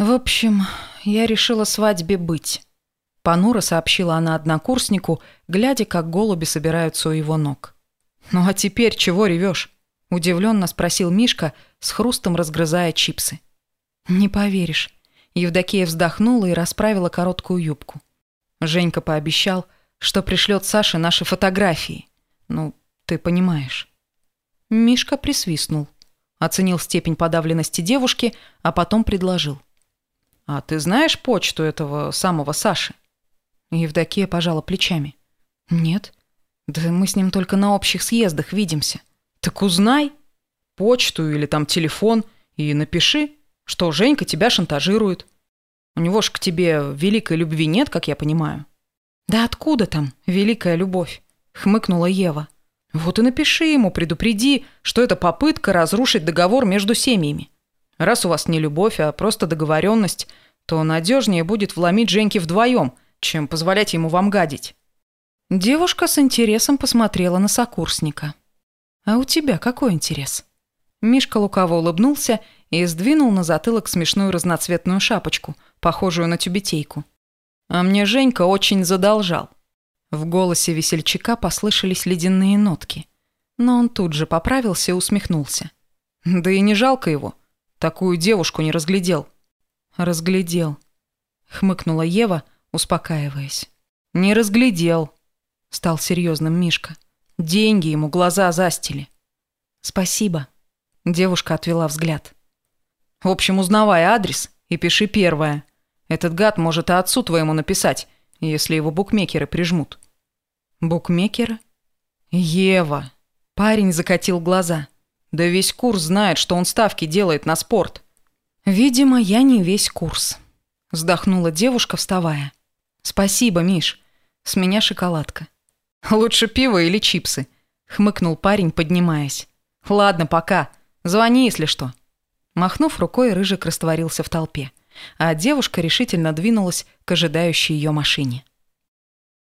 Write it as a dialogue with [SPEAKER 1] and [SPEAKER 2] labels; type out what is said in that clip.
[SPEAKER 1] В общем, я решила свадьбе быть. Понуро сообщила она однокурснику, глядя, как голуби собираются у его ног. «Ну а теперь чего ревешь?» – удивленно спросил Мишка, с хрустом разгрызая чипсы. «Не поверишь». Евдокия вздохнула и расправила короткую юбку. Женька пообещал, что пришлет Саше наши фотографии. Ну, ты понимаешь. Мишка присвистнул, оценил степень подавленности девушки, а потом предложил. «А ты знаешь почту этого самого Саши?» Евдокия пожала плечами. «Нет. Да мы с ним только на общих съездах видимся». «Так узнай. Почту или там телефон и напиши, что Женька тебя шантажирует. У него ж к тебе великой любви нет, как я понимаю». «Да откуда там великая любовь?» — хмыкнула Ева. «Вот и напиши ему, предупреди, что это попытка разрушить договор между семьями. Раз у вас не любовь, а просто договоренность, то надежнее будет вломить Женьке вдвоем, чем позволять ему вам гадить». Девушка с интересом посмотрела на сокурсника. «А у тебя какой интерес?» Мишка лукаво улыбнулся и сдвинул на затылок смешную разноцветную шапочку, похожую на тюбетейку. А мне Женька очень задолжал. В голосе весельчака послышались ледяные нотки. Но он тут же поправился и усмехнулся. Да и не жалко его. Такую девушку не разглядел. Разглядел. Хмыкнула Ева, успокаиваясь. Не разглядел. Стал серьезным Мишка. Деньги ему глаза застили. Спасибо. Девушка отвела взгляд. В общем, узнавай адрес и пиши первое. Этот гад может и отцу твоему написать, если его букмекеры прижмут». «Букмекеры?» «Ева!» Парень закатил глаза. «Да весь курс знает, что он ставки делает на спорт». «Видимо, я не весь курс», — вздохнула девушка, вставая. «Спасибо, Миш. С меня шоколадка». «Лучше пиво или чипсы», — хмыкнул парень, поднимаясь. «Ладно, пока. Звони, если что». Махнув рукой, Рыжик растворился в толпе а девушка решительно двинулась к ожидающей ее машине.